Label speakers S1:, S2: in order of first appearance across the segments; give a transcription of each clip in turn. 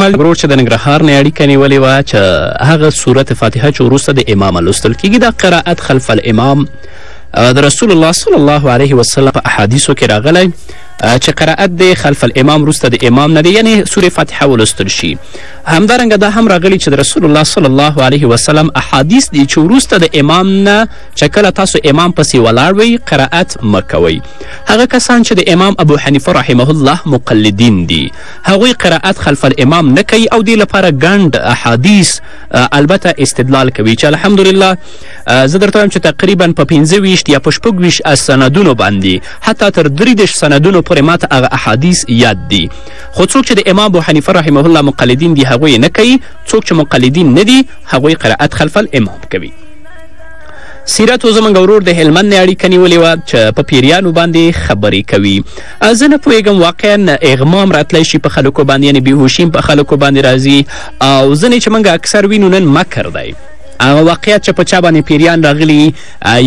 S1: ورور چې د ننګرهار نه اړیکه نیولې وه چې هغه صورت فاتحه چې وروسته د امامه لوستل کیږي دا قرائت خلف الامام د رسول الله صلی الله علیه وسلم په احادیثو کې راغلی چې قرائت دی خلف الامام وروسته د امام نه دی یعنی سورې فاتحه ولوستل شي همدارنګه دا هم راغلی چې د رسول الله صلی الله علیه وسلم احادیث دی چې وروسته د امام نه چې کله تاسو امام پسې ولاړ وئ قرائت مه کوئ هغه کسان چې د امام ابو حنیفه رحمه الله مقلدین دي هغوی قرائت خلف الامام نه کوي او دې لپاره ګنډ احادیث البته استدلال کوي چې الحمدلله زه درته وایم چې تقریبا په پنځه ویشت یا په شپږ ویشت سندونو باندې حتی تر درې دېرش سندونو پورې ماته هغه احادیث یاد دي خو څوک چې د امام ابو حنیفه رحمه الله مقلدین دي هغوی یې نه کوي څوک چې مقلدین نه دي هغوی قرائت خلف الامام کوي سیرت و زموږ ورور د هلمند نه اړیکه نیولې وه چې په پیریانو باندې خبرې کوي زه نه پوهېږم واقعا اغمام راتلی شي په خلکو باندې یعنې بېهوشي په خلکو باندې راځي او ځینې چې موږ اکثر وینو نن مکر دی هغه واقعیت چې په چا باندې پیریان راغلي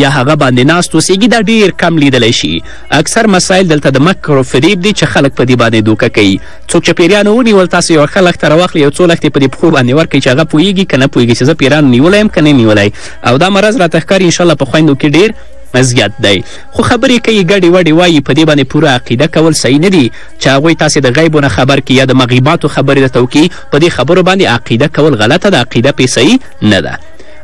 S1: یا هغه باندې ناست اوسېږي دا ډېر کم لیدلی شي اکثر مسایل دلته د مکر و فریب دي چې خلک په دې باندې دوکه کوي څوک چې پیریانو ونیول تاسو یوه ښه لښته راواخلئ یو څو لښتې په دې پښو باندې ورکړئ چې هغه پوهېږي که نه پوهېږي چې زه پیریانو نیولی یم که نه نیولی او دا مرض راته ښکاري انشاءالله په خویندو کې ډېر زیات دی خو خبرې کوي ګډې وډې وایي په دې باندې پوره عقیده کول صحیح نه دي چې هغوی تاسې د غیبو نه خبر کړي یا د مغیباتو خبرې درته وکړي په دې خبرو باندې عقیده کول غلطه ده عقیده پې صحیح نه ده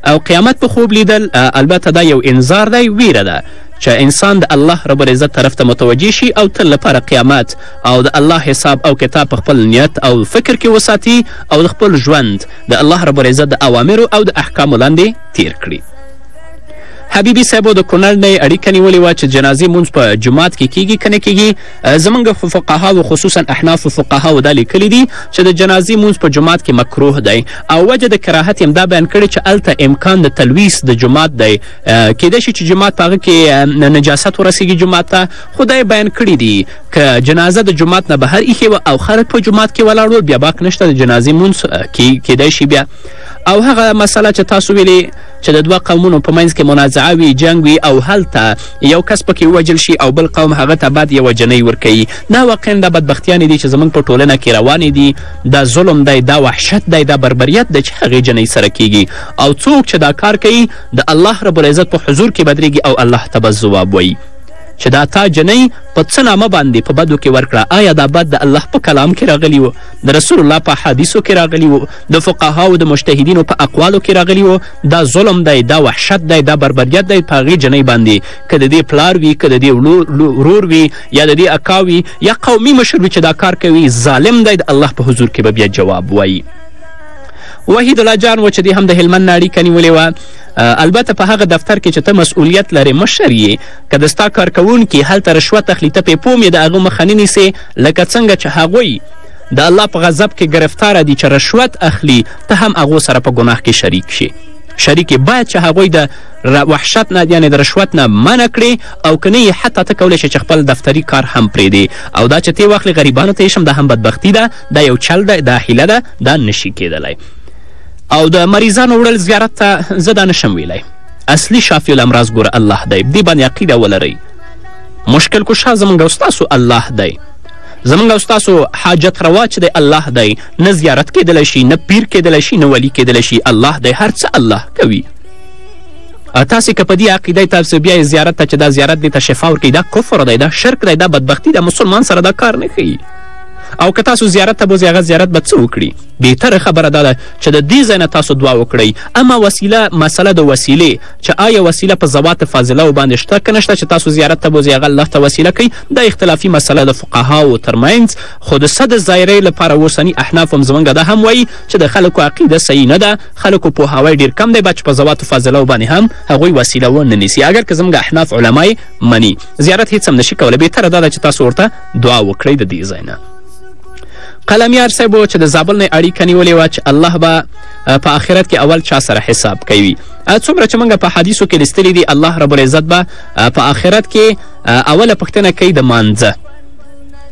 S1: او قیامت په خوب لیدل البته دا یو انذار دی ویره ده چې انسان د الله رب العزت طرف ته متوجه شي او تل لپاره قیامت او د الله حساب او کتاب په خپل نیت او فکر کې وساتي او د خپل ژوند د الله رب العزت د اوامرو او د احکامو لاندې تیر کړي حبیبي صاحبو د کونړ نه یې اړیکه نیولې وه چې جنازې مونځ په جومات کې کیږي که نه کیږي زمونږ فقهاو خصوصا احنافو فقهاو دا لیکلي دي چې د جنازې مونځ په جومات کې مکروه دی او وجه د کراهت یې دا بیان کړې چې هلته امکان د تلویس د جومات دی کیدای شي چې جومات په هغه کې نجاست ورسیږي جومات ته خو دا یې بیان کړي دي که جنازه د جومات نه بهر ایښې وه او خلک په جومات کې ولاړ ول بیا باک نشته د جنازې مونځ کیدای شي بیا او هغه مسله چې تاسو ویلې چې د دوه قومونو په منځ کې منازعه وي، جنګ وي او هلته یو کس پکې ووژل شي او بل قوم هغه ته بعد یوه جنۍ ورکوي. دا واقعا دا بدبختیانې دي چې زموږ په ټولنه کې روانې دي. دا ظلم دی، دا وحشت دی، دا بربریت دی چې هغې جنۍ سره کېږي او څوک چې دا کار کوي د الله رب العزت په حضور کې به درېږي او الله ته به ځواب وایي چې دا تا جنۍ په څه نامه باندې په بدو کې ورکړه آیا دا بد د الله په کلام کې راغلی و د رسول الله په احادیثو کې راغلی و د فقهاو د مجتهدینو په اقوالو کې راغلي وو دا ظلم دی دا وحشت دی دا بربریت دی په هغې جنۍ باندې که د دې پلار وي که د دې ورور وي یا د دې اکا وي یا قومي مشر وي چې دا کار کوي ظالم دی د الله په حضور کې به بیا جواب وایي وحید الله جان و چې دی هم د هلمند نه اړیکه نیولې وه البته په هغه دفتر کې چې ته مسؤلیت لرې مشر یې که د ستا کارکوونکي هلته رشوت اخلي ته پې پوم یې د هغه مخه نه نیسې لکه څنګه چې هغوی د الله په غضب کې ګرفتاره دي چې رشوت اخلي ته هم هغو سره په ګناه کې شریک شي شریک باید چې هغوی د وحشت نه یعنې د رشوت نه منع کړې او که نه یې حتی ته کولی شې چې خپل دفتري کار هم پرېږدې او دا چې تې واخلې غریبانو ته یې شم دا هم بدبختي ده دا یو چل ده دا حیله ده دا نشي کېدلی او د مریضانو وړل زیارت ته زه دا نشم ویلی اصلي شافي الامراض ګوره الله دی دې باندې عقیده ولرئ مشکل کشا زموږ او ستاسو الله دی زمونږ او ستاسو حاجت روا چې دی الله دی نه زیارت کېدلی شي نه پیر کېدلی شي نه ولی کېدلی شي الله دی هر څه الله کوي تاسې که په دې عقیده یې تاسو بیا زیارت ته چې دا زیارت دې ته شفا ورکوي دا کفر دی دا شرک دی دا بدبختی ده مسلمان سره دا کار نه ښیي او که تاسو زیارت ته بوځئ هغه زیارت به څه وکړي بهتره خبره دا ده چې د دې ځای نه تاسو دعا وکړئ اما وسیله مسله د وسیلې چې آیا وسیله په ذوات فاضله باندې شته که نشته چې تاسو زیارت ته بوځئ هغه الله ته وسیله کوي دا اختلافي مسله د فقهاو ترمنځ خو د صد زایرې لپاره اوسني احناف هم زمونږ دا هم وایي چې د خلکو عقیده صحیح نه ده خلکو پوهاوی ډیر کم دی بچ په زواتو فاضلو باندې هم هغوی وسیله و نه نیسي اګر که زمونږ احناف علما مني زیارت هیڅ هم نشي کولی بهتره دا ده چې تاسو ورته دعا وکړئ د دې ځای نه قلمیار صاحب چې د زابل نه اړیکه نیولې وه چې الله به په آخرت کې اول چا سره حساب کوي څومره چې موږ په حدیثو کې لستلي دي الله رب العزت به په آخرت کې اوله پوښتنه کوي د مانځه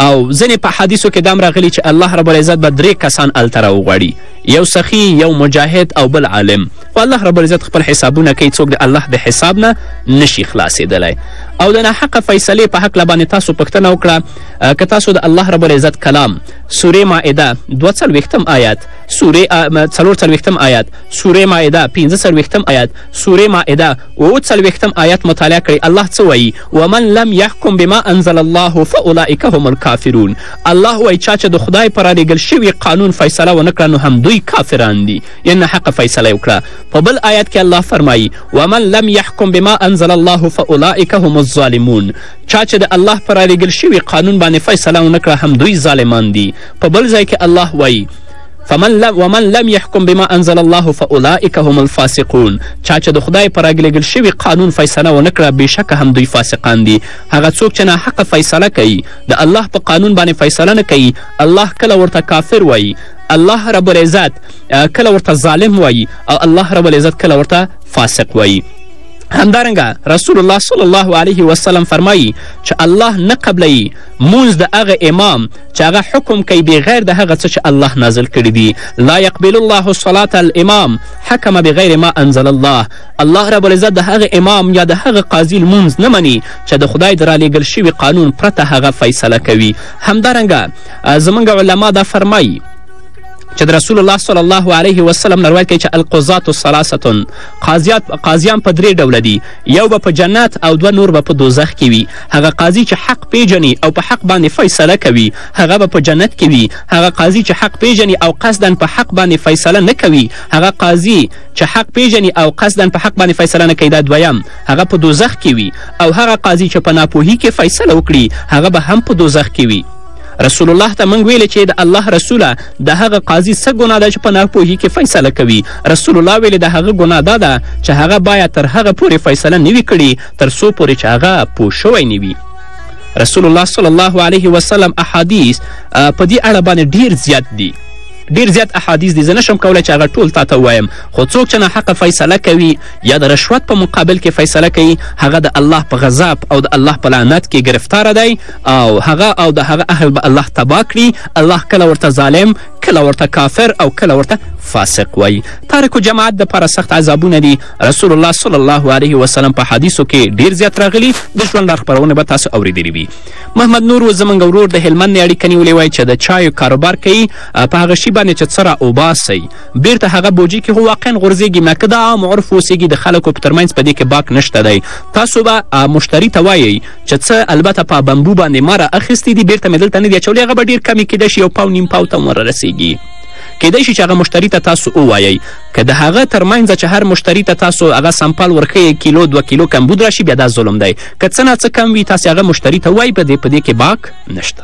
S1: او ځینې په حدیثو کې دام راغلي چې الله رب العزت به درې کسان هلته راوغواړي یو سخي یو مجاهد او بل عالم خو الله رب العزت خپل حسابونه کوي څوک د الله د حساب نه نشي خلاصېدلی او د ناحقه فیصلې په هکله باندې تاسو پوښتنه وکړه که تاسو د الله رب العزت کلام سورې ماعده دوه څلوېښتم آیات سورې څلور څلوېښتم آیات سورې ماعده پنځه څلوېښتم آیات سورې ماعده اووه څلوېښتم آیت مطالعه کړئ الله څه وایي ومن لم یحکم بما انزل الله فاولئک هم الکافرون الله وایي چا چې د خدای په رالیږل شوي قانون فیصله ونه کړه نو همدوی کافران دي یعنې ناحقه فیصله یې وکړه په بل آیت کې الله فرمایي ومن لم یحکم بما انزل الله فاولئک هم الظالمون چا چې د الله په رالیږل شوي قانون باندې فیصله ونه کړه همدوی ظالمان دي په بل ځای کې الله وایي فمن لم ومن لم يحكم بما انزل الله فاولئک هم الفاسقون چا چې د خدای پر راګلېږل شوي قانون فیصله ونه کړه بېشکه هم دوی فاسقان دي هغه څوک چې ناحقه فیصله کوي د الله په قانون باندې فیصله نه کوي الله کله ورته کافر وایي الله رب العزت کله ورته ظالم وایي او الله رب العزت کله ورته فاسق وایي همدارنګه رسول الله صلی الله علیه وسلم فرمایی چې الله نه قبلوي مونځ د هغه امام چې هغه حکم کوي بغیر د هغه څه چې الله نازل کړي دي لا یقبل الله صلات الامام حکم بغیر ما انزل الله الله رب العزت د هغه امام یا د هغه قاضي لمونځ نه مني چې د خدای د رالیږل شوي قانون پرته هغه فیصله کوي همدارنګه زموږ علما دا فرمایي چې د رسول الله صلی الله علیه وسلم نه روایت کوي چې القضات ثلاثتون قاضیان په درې ډوله دي یو به په جنت او دوه نور به په دوزخ کې وي هغه قاضي چې حق پیژني او په حق باندې فیصله کوي هغه به په جنت کې وي هغه قاضي چې حق پیژني او قصدا په حق باندې فیصله نه کوي هغه قاضي چې حق پیژني او قصدا په حق باندې فیصله نه کوي دا دویم هغه په دوزخ کې وي او هغه قاضي چې په ناپوهي کې فیصله وکړي هغه به هم په دوزخ کې وي رسول الله ته موږ ویلې چې د الله رسوله د هغه قاضي څه ګناه ده چې په ناپوهي کې فیصله کوي رسول الله ویلې د هغه ګناه دا ده چې هغه باید تر هغه پورې فیصله نه وي کړې تر څو پورې چې هغه پوه شوی نه وي رسول الله صلی الله علیه وسلم احادیث په دې اړه باندې ډیر زیات دي ډیر زیات احادیث دي زه نشم کولی چې هغه ټول تا ته ووایم خو څوک چې ناحقه فیصله کوي یا د رشوت په مقابل کې فیصله کوي هغه د الله په غذاب او د الله په لعنت کې ګرفتاره دی او هغه او د هغه اهل به الله تباه کړي الله کله ورته ظالم کله ورته کافر او کله ورته فاسق وایي تارکو جماعت دپاره سخت عذابونه دي رسول الله صلی الله علیه وسلم په حدیثو کې ډیر زیات راغلي د ژوند لار خپرونه به تاسو اوریدلې وي محمد نور و زموږ ورور د هلمند نه اړیکه نیولې وای چې د چایو کاروبار کوي په هغه شي باندې چې څه را اوباسئ بیرته هغه بوجي کې خو واقعا غورځېږي مکه د عام عرف اوسېږي د خلکو په ترمنځ په دې کې باک نشته دی تاسو به مشتری ته وایئ چې څه البته په بمبو باندې ما را اخیستي دي بیرته مې دلته نه دي اچولي هغه به ډېر کمې کېدای شي یو پاو نیم پاو ته هم ورسېږي کېدای شي چې هغه مشتری ته تاسو ووایئ که د هغه تر منځ چې هر مشتری ته تاسو هغه سمپل ورښیئ کیلو دوه کیلو کمبود راشي بیا دا ظلم دی که څه ناڅه کم وي تاسې هغه مشتری ته ووایئ په دې په دې کې باک نشته